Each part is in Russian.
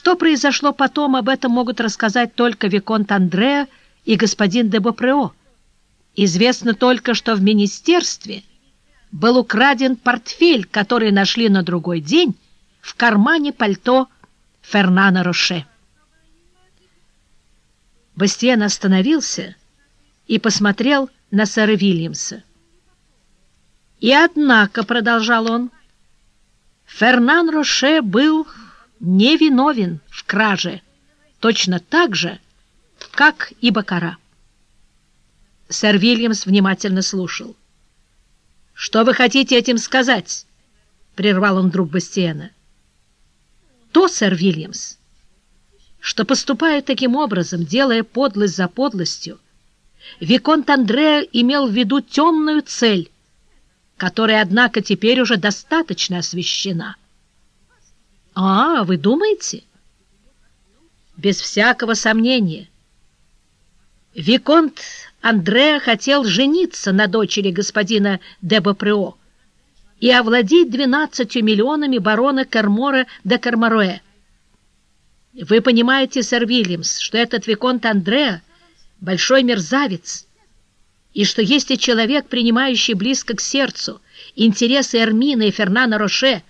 Что произошло потом, об этом могут рассказать только Виконт Андреа и господин де Бопрео. Известно только, что в министерстве был украден портфель, который нашли на другой день в кармане пальто Фернана Роше. Бастиен остановился и посмотрел на сэра Вильямса. «И однако», — продолжал он, — «Фернан Роше был невиновен в краже, точно так же, как и Бакара». Сэр Вильямс внимательно слушал. «Что вы хотите этим сказать?» — прервал он друг Бастиена. «То, сэр Вильямс, что, поступая таким образом, делая подлость за подлостью, Виконт Андреа имел в виду темную цель, которая, однако, теперь уже достаточно освещена. «А, вы думаете?» «Без всякого сомнения. Виконт Андреа хотел жениться на дочери господина де Бопрео и овладеть двенадцатью миллионами барона Кармора де Кармаруэ. Вы понимаете, сэр Вильямс, что этот Виконт Андреа — большой мерзавец, и что если человек, принимающий близко к сердцу интересы Эрмина и Фернана Роше,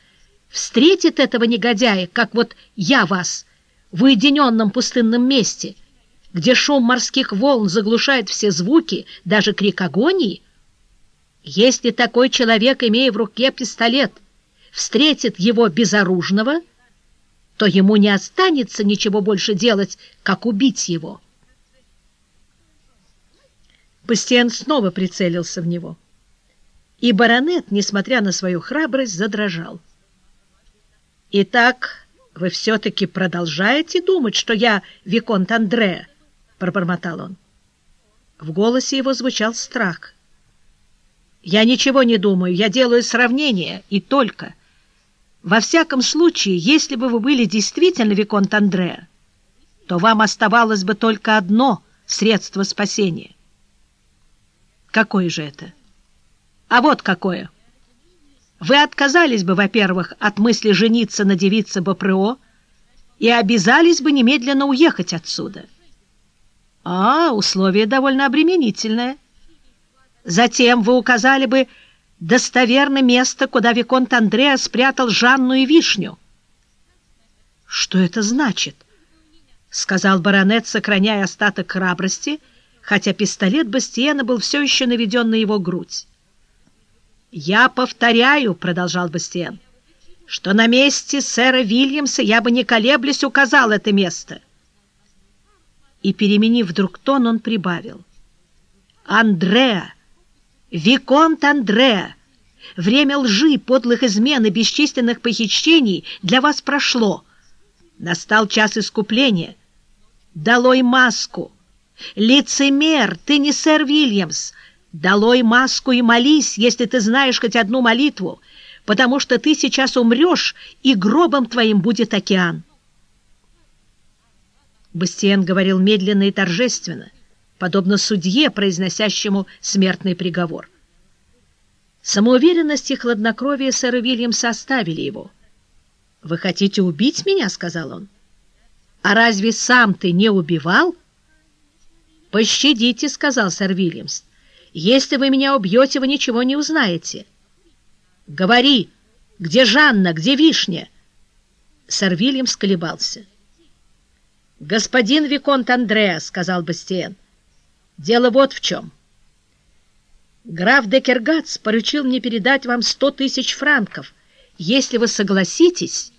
встретит этого негодяя, как вот я вас, в уединенном пустынном месте — где шум морских волн заглушает все звуки, даже крик агонии, если такой человек, имея в руке пистолет, встретит его безоружного, то ему не останется ничего больше делать, как убить его. Бастиан снова прицелился в него, и баронет, несмотря на свою храбрость, задрожал. «Итак, вы все-таки продолжаете думать, что я Виконт Андреа?» пробормотал он. В голосе его звучал страх. «Я ничего не думаю, я делаю сравнение, и только. Во всяком случае, если бы вы были действительно Виконт Андреа, то вам оставалось бы только одно средство спасения». «Какое же это?» «А вот какое!» Вы отказались бы, во-первых, от мысли жениться на девице БПРО и обязались бы немедленно уехать отсюда». А, условие довольно обременительное. Затем вы указали бы достоверно место, куда Виконт Андреа спрятал Жанну и Вишню. Что это значит? — сказал баронет, сохраняя остаток храбрости, хотя пистолет Бастиена был все еще наведен на его грудь. «Я повторяю», — продолжал Бастиен, — «что на месте сэра Вильямса я бы не колеблясь указал это место» и, переменив вдруг тон, он прибавил. «Андреа! Виконт Андреа! Время лжи, подлых измен и бесчисленных похищений для вас прошло. Настал час искупления. Долой маску! Лицемер, ты не сэр Вильямс! Долой маску и молись, если ты знаешь хоть одну молитву, потому что ты сейчас умрешь, и гробом твоим будет океан». Бастиен говорил медленно и торжественно, подобно судье, произносящему смертный приговор. Самоуверенность и хладнокровие сэра Вильямса оставили его. «Вы хотите убить меня?» — сказал он. «А разве сам ты не убивал?» «Пощадите», — сказал сэр Вильямс. «Если вы меня убьете, вы ничего не узнаете». «Говори, где Жанна, где Вишня?» Сэр Вильямс колебался. «Господин Виконт Андреа», — сказал Бастиен, — «дело вот в чем. Граф Декергац поручил мне передать вам сто тысяч франков, если вы согласитесь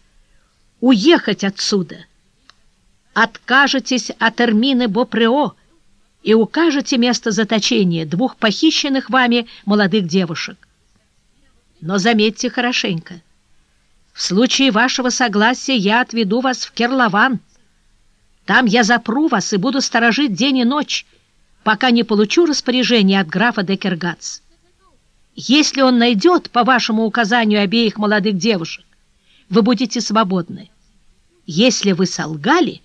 уехать отсюда, откажетесь от Эрмины Бопрео и укажете место заточения двух похищенных вами молодых девушек. Но заметьте хорошенько, в случае вашего согласия я отведу вас в Керлован, там я запру вас и буду сторожить день и ночь, пока не получу распоряжение от графа Декергац. Если он найдет, по вашему указанию, обеих молодых девушек, вы будете свободны. Если вы солгали,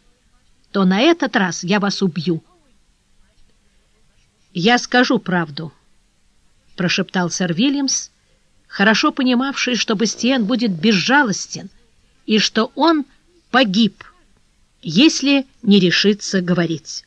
то на этот раз я вас убью. «Я скажу правду», — прошептал сэр Вильямс, хорошо понимавший, что Бастиен будет безжалостен и что он погиб — если не решится говорить.